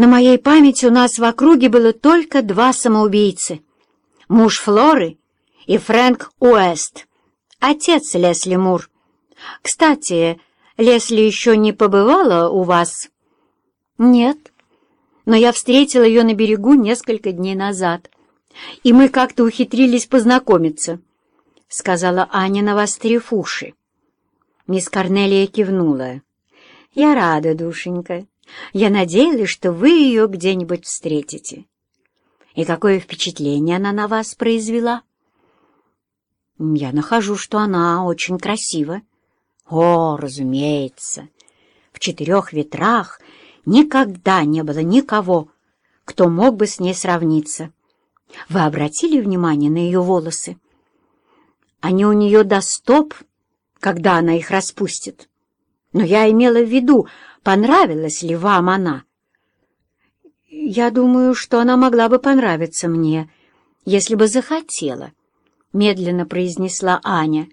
На моей памяти у нас в округе было только два самоубийцы. Муж Флоры и Фрэнк Уэст, отец Лесли Мур. Кстати, Лесли еще не побывала у вас? Нет, но я встретила ее на берегу несколько дней назад, и мы как-то ухитрились познакомиться, — сказала Аня, навострив уши. Мисс Корнелия кивнула. «Я рада, душенька. Я надеялась, что вы ее где-нибудь встретите. И какое впечатление она на вас произвела?» «Я нахожу, что она очень красива». «О, разумеется! В четырех ветрах никогда не было никого, кто мог бы с ней сравниться. Вы обратили внимание на ее волосы? Они у нее до стоп, когда она их распустит. Но я имела в виду, понравилась ли вам она. Я думаю, что она могла бы понравиться мне, если бы захотела, — медленно произнесла Аня.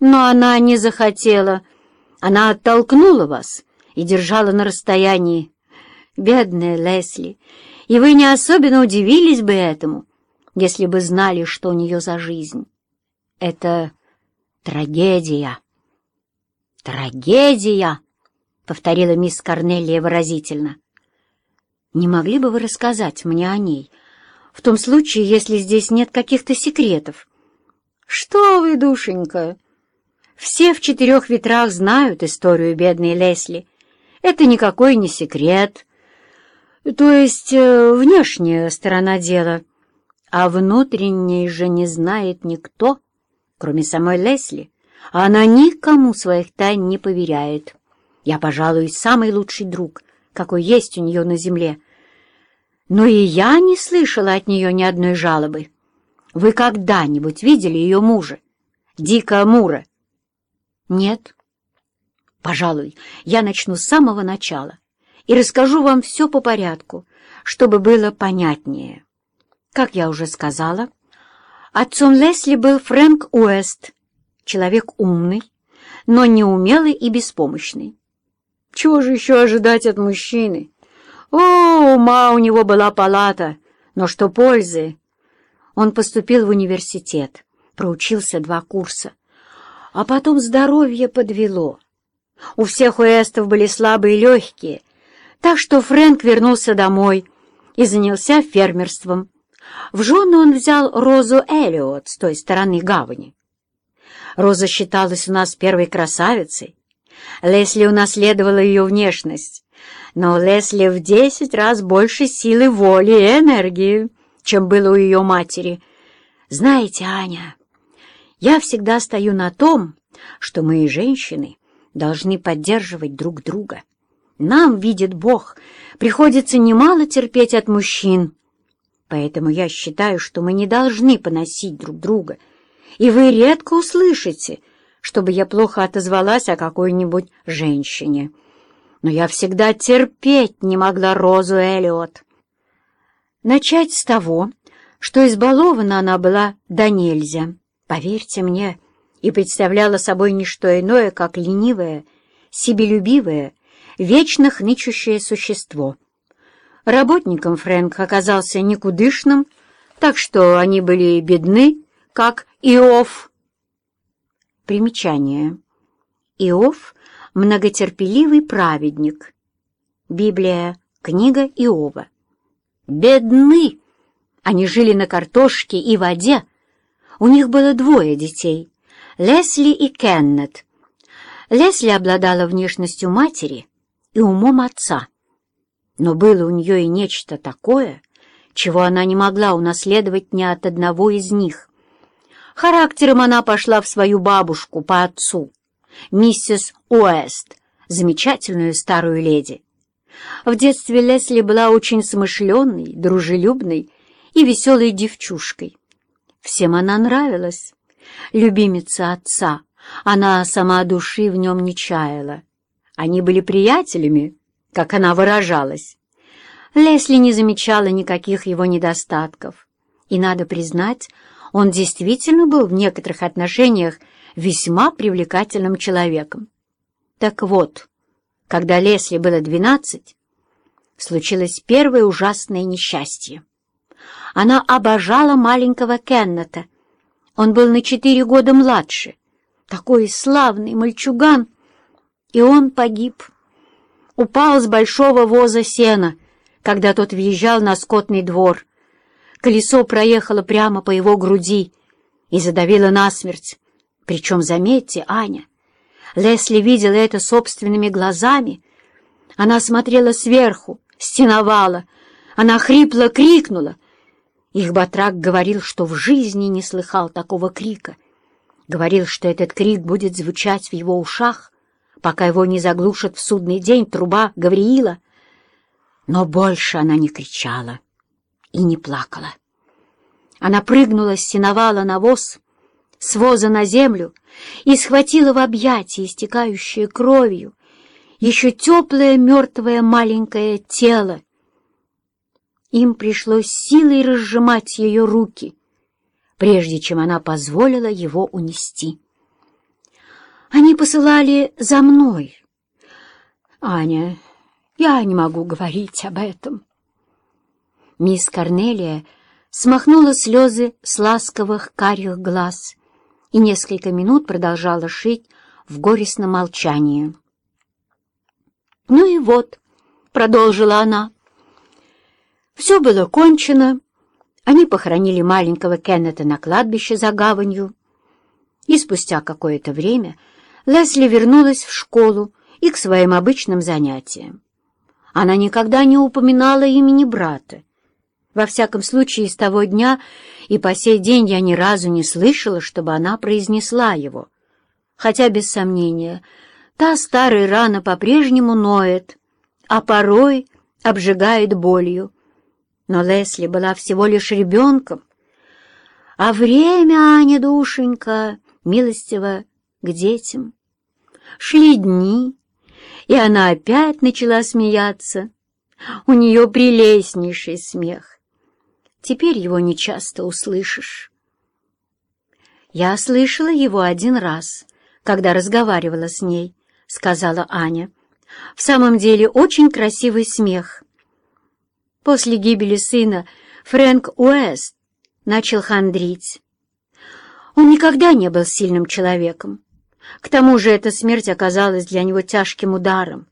Но она не захотела. Она оттолкнула вас и держала на расстоянии. Бедная Лесли, и вы не особенно удивились бы этому, если бы знали, что у нее за жизнь. Это трагедия. «Трагедия!» — повторила мисс Корнелия выразительно. «Не могли бы вы рассказать мне о ней, в том случае, если здесь нет каких-то секретов?» «Что вы, душенька! Все в четырех ветрах знают историю бедной Лесли. Это никакой не секрет. То есть э, внешняя сторона дела, а внутренней же не знает никто, кроме самой Лесли. Она никому своих тайн не поверяет. Я, пожалуй, самый лучший друг, какой есть у нее на земле. Но и я не слышала от нее ни одной жалобы. Вы когда-нибудь видели ее мужа, Дика Мура? Нет. Пожалуй, я начну с самого начала и расскажу вам все по порядку, чтобы было понятнее. Как я уже сказала, отцом Лесли был Фрэнк Уэст, человек умный, но неумелый и беспомощный. Чего же еще ожидать от мужчины? О, ума у него была палата, но что пользы? Он поступил в университет, проучился два курса, а потом здоровье подвело. У всех уэстов были слабые легкие, так что Фрэнк вернулся домой и занялся фермерством. В жены он взял Розу Эллиот с той стороны гавани. Роза считалась у нас первой красавицей. Лесли унаследовала ее внешность, но Лесли в десять раз больше силы воли и энергии, чем было у ее матери. Знаете, Аня, я всегда стою на том, что мы, женщины, должны поддерживать друг друга. Нам, видит Бог, приходится немало терпеть от мужчин, поэтому я считаю, что мы не должны поносить друг друга — и вы редко услышите, чтобы я плохо отозвалась о какой-нибудь женщине. Но я всегда терпеть не могла Розу Эллиот. Начать с того, что избалована она была до нельзя, поверьте мне, и представляла собой не что иное, как ленивое, себелюбивое, вечно хнычущее существо. Работником Фрэнк оказался никудышным, так что они были бедны, как Иов. Примечание. Иов — многотерпеливый праведник. Библия — книга Иова. Бедны! Они жили на картошке и воде. У них было двое детей — Лесли и Кеннет. Лесли обладала внешностью матери и умом отца. Но было у нее и нечто такое, чего она не могла унаследовать ни от одного из них. Характером она пошла в свою бабушку по отцу, миссис Уэст, замечательную старую леди. В детстве Лесли была очень смышленной, дружелюбной и веселой девчушкой. Всем она нравилась. Любимица отца, она сама души в нем не чаяла. Они были приятелями, как она выражалась. Лесли не замечала никаких его недостатков. И, надо признать, он действительно был в некоторых отношениях весьма привлекательным человеком. Так вот, когда Лесли было двенадцать, случилось первое ужасное несчастье. Она обожала маленького Кеннета. Он был на четыре года младше. Такой славный мальчуган. И он погиб. Упал с большого воза сена, когда тот въезжал на скотный двор. Колесо проехало прямо по его груди и задавило насмерть. Причем, заметьте, Аня, Лесли видела это собственными глазами. Она смотрела сверху, стеновала. Она хрипло крикнула. Их батрак говорил, что в жизни не слыхал такого крика. Говорил, что этот крик будет звучать в его ушах, пока его не заглушит в судный день труба Гавриила. Но больше она не кричала и не плакала. Она прыгнула с сеновала на воз, с воза на землю и схватила в объятия истекающее кровью еще теплое мертвое маленькое тело. Им пришлось силой разжимать ее руки, прежде чем она позволила его унести. Они посылали за мной. Аня, я не могу говорить об этом. Мисс Корнелия смахнула слезы с ласковых карих глаз и несколько минут продолжала шить в горестном молчании. «Ну и вот», — продолжила она, — «все было кончено. Они похоронили маленького Кеннета на кладбище за гаванью. И спустя какое-то время Лесли вернулась в школу и к своим обычным занятиям. Она никогда не упоминала имени брата, во всяком случае, с того дня и по сей день я ни разу не слышала, чтобы она произнесла его. Хотя, без сомнения, та старая рана по-прежнему ноет, а порой обжигает болью. Но Лесли была всего лишь ребенком, а время, Аня, душенька, милостиво к детям. Шли дни, и она опять начала смеяться. У нее прелестнейший смех. Теперь его нечасто услышишь. «Я слышала его один раз, когда разговаривала с ней», — сказала Аня. «В самом деле очень красивый смех». После гибели сына Фрэнк Уэст начал хандрить. Он никогда не был сильным человеком. К тому же эта смерть оказалась для него тяжким ударом.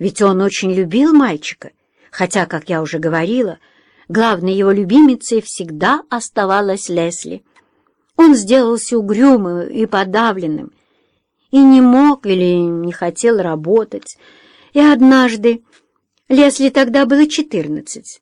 Ведь он очень любил мальчика, хотя, как я уже говорила, — Главной его любимицей всегда оставалась Лесли. Он сделался угрюмым и подавленным, и не мог или не хотел работать. И однажды, Лесли тогда было четырнадцать,